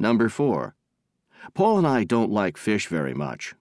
Number 4. Paul and I don't like fish very much.